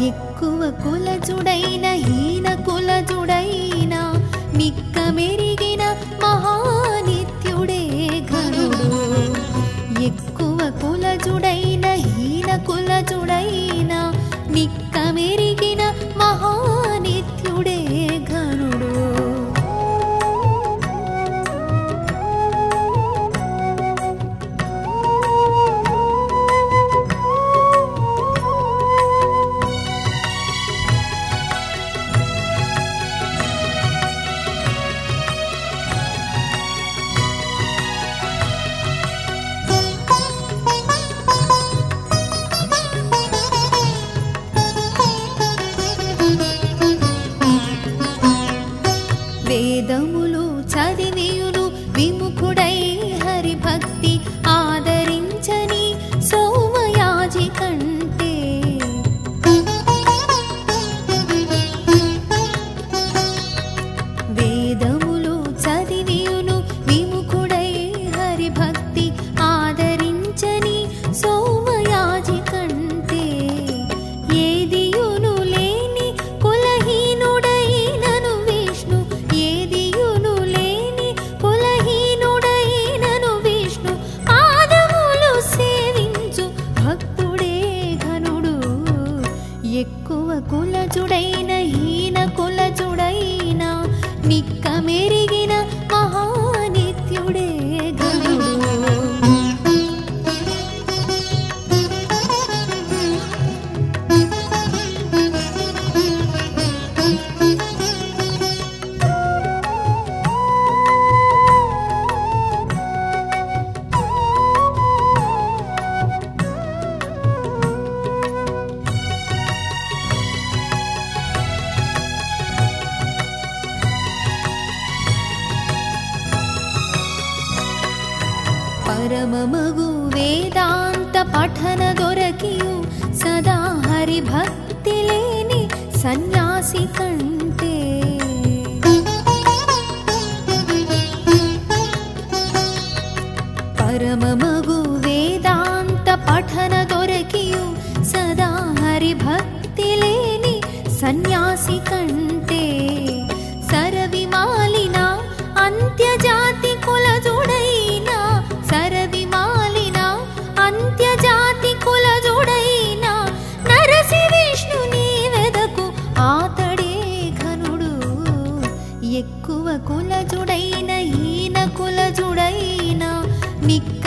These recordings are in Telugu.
ఎక్కువ కులజుడైన హీన కులజుడైన మిక్కమెరి వేదములు చదివియు ಪರಮ ಮಗು ವೇದಾಂತ ಪಠನ ದೊರಕಿಯು ಸದಾ ಹರಿಭಕ್ತಿಲೇನಿ ಸನ್ಯಾಸಿ ಕಂಟೆ ಪರಮ ಮಗು ವೇದಾಂತ ಪಠನ ದೊರಕಿಯು ಸದಾ ಹರಿಭಕ್ತಿಲೇನಿ ಸನ್ಯಾಸಿ ఎక్కువ కులజుడైన ఈన కులజుడైన మిక్కి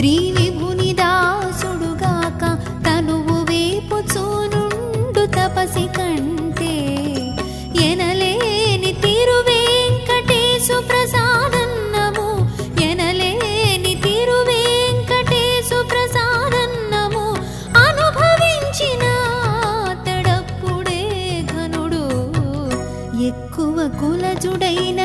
శ్రీ విభుని దాసుడుగాక తనువు వేపు చూనుండు తపసి కంటే ఎనలేని తిరువేంకటేశు ప్రసాదన్నము ఎనలేని తిరువేంకటేశు ప్రసాదన్నము అనుభవించిన తడప్పుడే ఘనుడు ఎక్కువ కులజుడైన